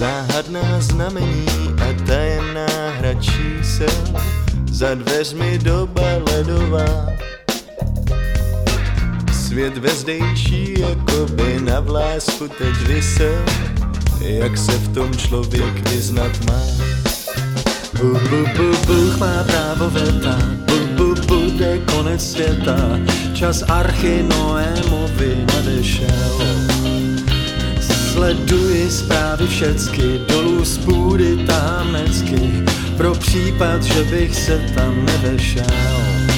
Odhadná znamení a tajemná hra čísel Za dveřmi doba ledová Svět vezdejší, jako by na vlásku teď vysel Jak se v tom člověk vyznat má Bu, bu, bu, Bůh má právo veta, bu, bu, bude konec světa, čas archy Noémovi nadešel. Sleduji zprávy všecky, dolů z půdy tahám necky, pro případ, že bych se tam nevešel.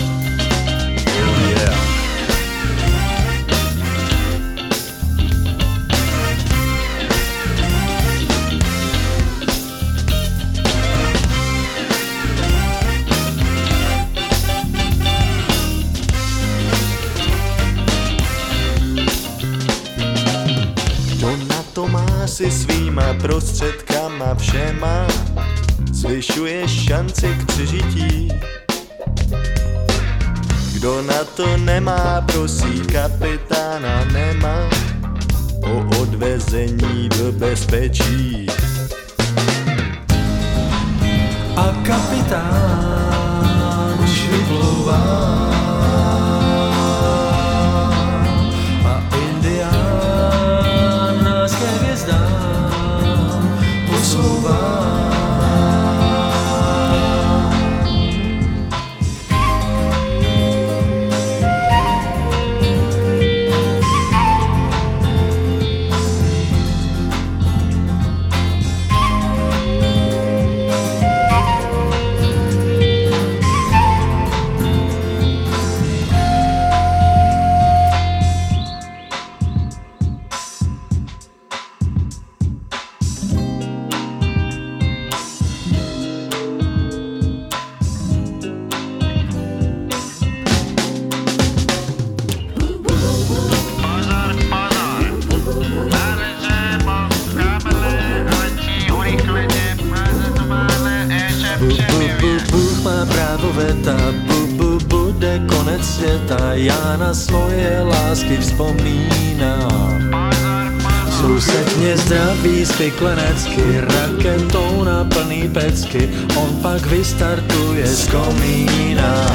Si svýma prostředkama všema, zvyšuje šanci k přežití. Kdo na to nemá, prosí kapitána nemá o odvezení do bezpečí. A kapitán konec světa, já na svoje lásky vzpomínám. Soused mě zdraví spiklenecky, raketou na plný pecky, on pak vystartuje z komína.